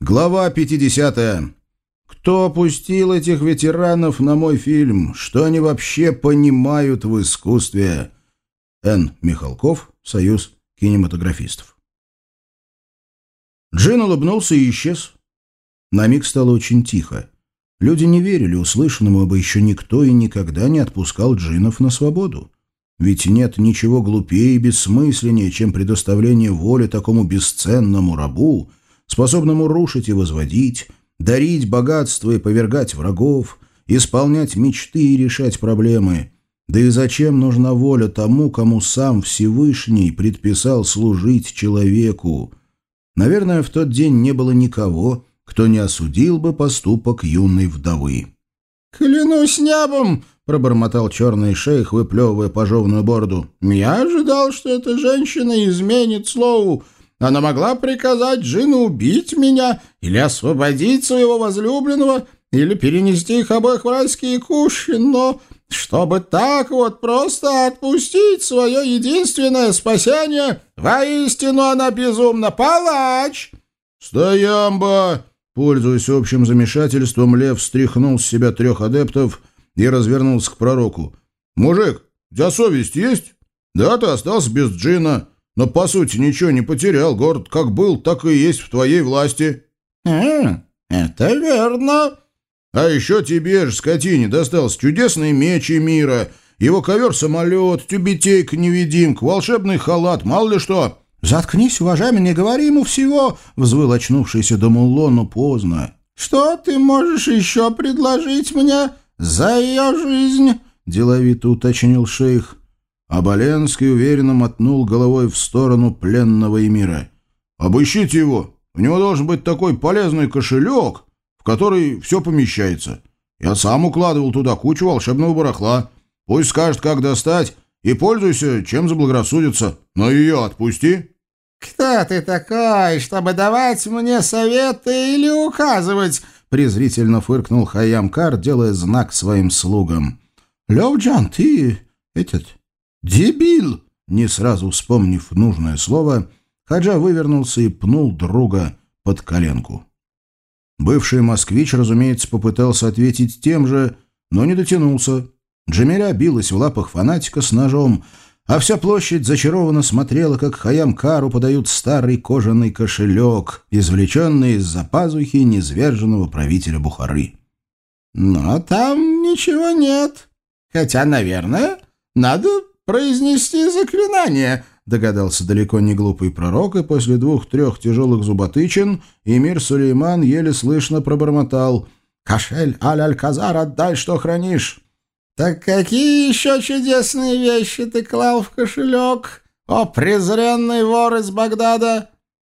Глава 50. Кто опустил этих ветеранов на мой фильм? Что они вообще понимают в искусстве? Н. Михалков, Союз кинематографистов. Джин улыбнулся и исчез. На миг стало очень тихо. Люди не верили услышанному, ибо еще никто и никогда не отпускал джинов на свободу. Ведь нет ничего глупее и бессмысленнее, чем предоставление воли такому бесценному рабу, способному рушить и возводить, дарить богатство и повергать врагов, исполнять мечты и решать проблемы. Да и зачем нужна воля тому, кому сам Всевышний предписал служить человеку? Наверное, в тот день не было никого, кто не осудил бы поступок юной вдовы. «Клянусь небом!» — пробормотал черный шейх, выплевывая пожеванную бороду. «Я ожидал, что эта женщина изменит слову. Она могла приказать Джину убить меня или освободить своего возлюбленного, или перенести их обоих в райские кущи, но чтобы так вот просто отпустить свое единственное спасение, воистину она безумно палач!» «Стоямба!» Пользуясь общим замешательством, Лев стряхнул с себя трех адептов и развернулся к пророку. «Мужик, у тебя совесть есть? Да, ты остался без джина, но, по сути, ничего не потерял. Город как был, так и есть в твоей власти». «Э, это верно». «А еще тебе же, скотине, достался чудесный меч и мира, его ковер-самолет, тюбетейка-невидимка, волшебный халат, мало ли что». «Заткнись, уважаемый, не говори ему всего!» — взвыл очнувшийся Дамулло, но поздно. «Что ты можешь еще предложить мне за ее жизнь?» — деловито уточнил шейх. А Боленский уверенно мотнул головой в сторону пленного эмира. «Обыщите его. У него должен быть такой полезный кошелек, в который все помещается. Я сам укладывал туда кучу волшебного барахла. Пусть скажет, как достать, и пользуйся, чем заблагорассудится. Но ее отпусти». «Кто ты такой, чтобы давать мне советы или указывать?» презрительно фыркнул Хайямкар, делая знак своим слугам. «Левджан, ты этот дебил!» Не сразу вспомнив нужное слово, Хаджа вывернулся и пнул друга под коленку. Бывший москвич, разумеется, попытался ответить тем же, но не дотянулся. Джамиля билась в лапах фанатика с ножом, а вся площадь зачарованно смотрела, как Хаям Кару подают старый кожаный кошелек, извлеченный из-за пазухи низверженного правителя Бухары. «Но там ничего нет. Хотя, наверное, надо произнести заклинание», догадался далеко не глупый пророк, и после двух-трех тяжелых зуботычин Эмир Сулейман еле слышно пробормотал «Кошель Аль-Аль-Казар, отдай, что хранишь!» «Так какие еще чудесные вещи ты клал в кошелек, о презренный вор из Багдада?»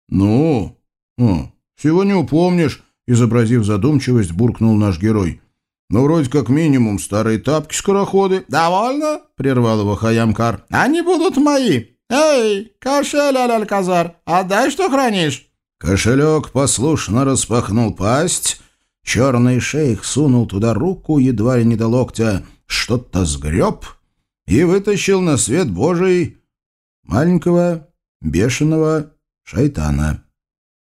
«Ну, о, всего не упомнишь», — изобразив задумчивость, буркнул наш герой. «Ну, вроде как минимум старые тапки-скороходы». «Довольно?» — прервал его Хаямкар. «Они будут мои. Эй, кошель, Аль-Аль-Казар, отдай, что хранишь». Кошелек послушно распахнул пасть. Черный шейх сунул туда руку едва ли не до локтя — что-то сгреб и вытащил на свет Божий маленького бешеного шайтана.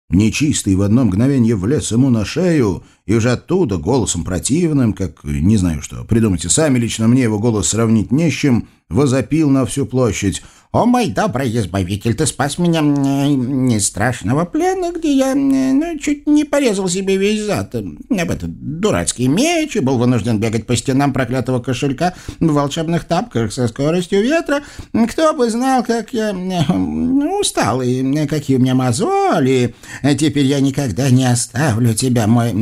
Нечистый в одно мгновение влез ему на шею, и уже оттуда, голосом противным, как, не знаю что, придумайте сами, лично мне его голос сравнить не с чем, возопил на всю площадь. «О, мой добрый избавитель, ты спас меня не страшного плена, где я ну, чуть не порезал себе весь зад. Об этот дурацкий меч и был вынужден бегать по стенам проклятого кошелька в волшебных тапках со скоростью ветра. Кто бы знал, как я ну, устал и какие у меня мозоли. Теперь я никогда не оставлю тебя, мой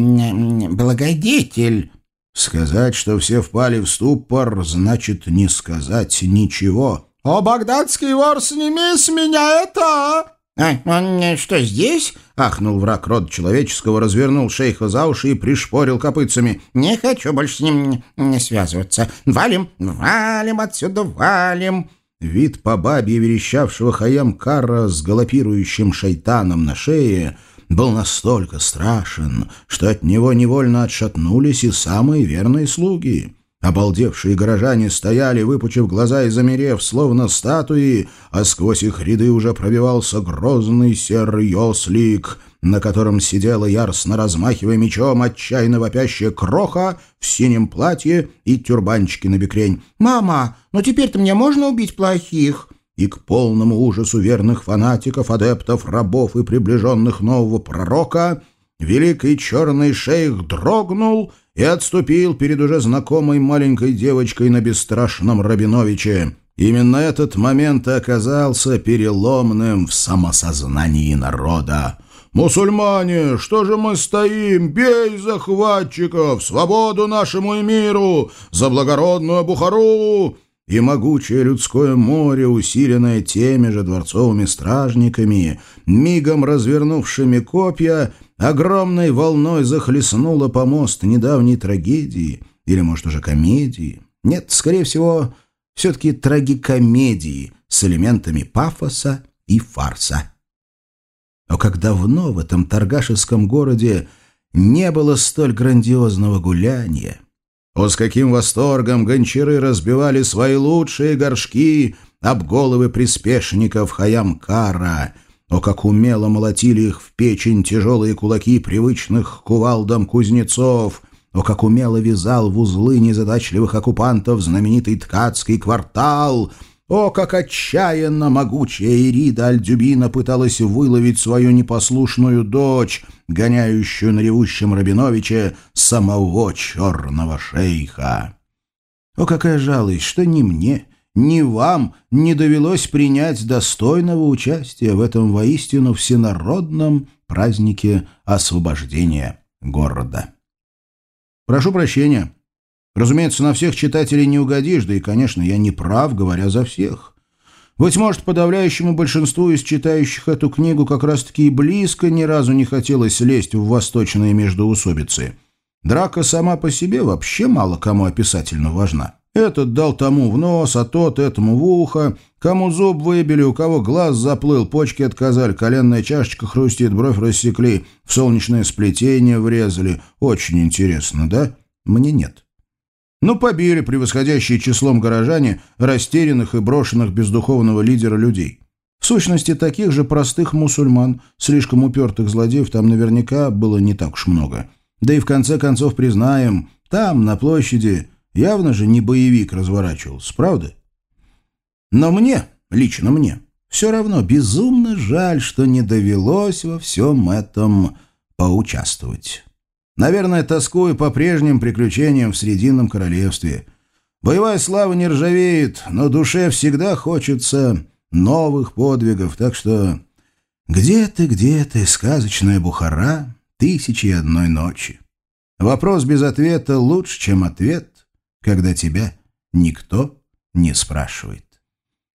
благодетель». Сказать, что все впали в ступор, значит не сказать ничего. «О, багдадский вор, сними с меня это!» «А, он что, здесь?» — ахнул враг рода человеческого, развернул шейха за уши и пришпорил копытцами. «Не хочу больше с ним не связываться. Валим, валим отсюда, валим!» Вид по бабе верещавшего Хаям Карра с галопирующим шайтаном на шее был настолько страшен, что от него невольно отшатнулись и самые верные слуги. Обалдевшие горожане стояли, выпучив глаза и замерев, словно статуи, а сквозь их ряды уже пробивался грозный серый ослик. на котором сидела яростно размахивая мечом отчаянно вопящая кроха в синем платье и тюрбанчике на бекрень. «Мама, но теперь-то мне можно убить плохих?» И к полному ужасу верных фанатиков, адептов, рабов и приближенных нового пророка великий черный шейх дрогнул и отступил перед уже знакомой маленькой девочкой на бесстрашном Рабиновиче. Именно этот момент оказался переломным в самосознании народа. «Мусульмане, что же мы стоим? Бей захватчиков! Свободу нашему миру, За благородную Бухару!» И могучее людское море, усиленное теми же дворцовыми стражниками, мигом развернувшими копья, огромной волной захлестнуло помост недавней трагедии, или, может, уже комедии. Нет, скорее всего, все-таки трагикомедии с элементами пафоса и фарса. Но как давно в этом торгашеском городе не было столь грандиозного гуляния. О, с каким восторгом гончары разбивали свои лучшие горшки об головы приспешников Хаямкара. О, как умело молотили их в печень тяжелые кулаки привычных кувалдам кузнецов. О, как умело вязал в узлы незадачливых оккупантов знаменитый ткацкий квартал — о, как отчаянно могучая Ирида Альдюбина пыталась выловить свою непослушную дочь, гоняющую на ревущем Рабиновиче самого черного шейха. О, какая жалость, что ни мне, ни вам не довелось принять достойного участия в этом воистину всенародном празднике освобождения города. Прошу прощения, Разумеется, на всех читателей не угодишь, да и, конечно, я не прав, говоря за всех. Быть может, подавляющему большинству из читающих эту книгу как раз-таки и близко ни разу не хотелось лезть в восточные междоусобицы. Драка сама по себе вообще мало кому описательно важна. Этот дал тому в нос, а тот этому в ухо. Кому зуб выбили, у кого глаз заплыл, почки отказали, коленная чашечка хрустит, бровь рассекли, в солнечное сплетение врезали. Очень интересно, да? Мне нет. Ну, побили превосходящие числом горожане растерянных и брошенных без духовного лидера людей. В сущности, таких же простых мусульман, слишком упертых злодеев там наверняка было не так уж много. Да и в конце концов признаем, там, на площади, явно же не боевик разворачивался, правда? Но мне, лично мне, все равно безумно жаль, что не довелось во всем этом поучаствовать. Наверное, тоскую по прежним приключениям в Срединном Королевстве. Боевая слава не ржавеет, но душе всегда хочется новых подвигов, так что где ты, где ты, сказочная Бухара, тысячи одной ночи. Вопрос без ответа лучше, чем ответ, когда тебя никто не спрашивает.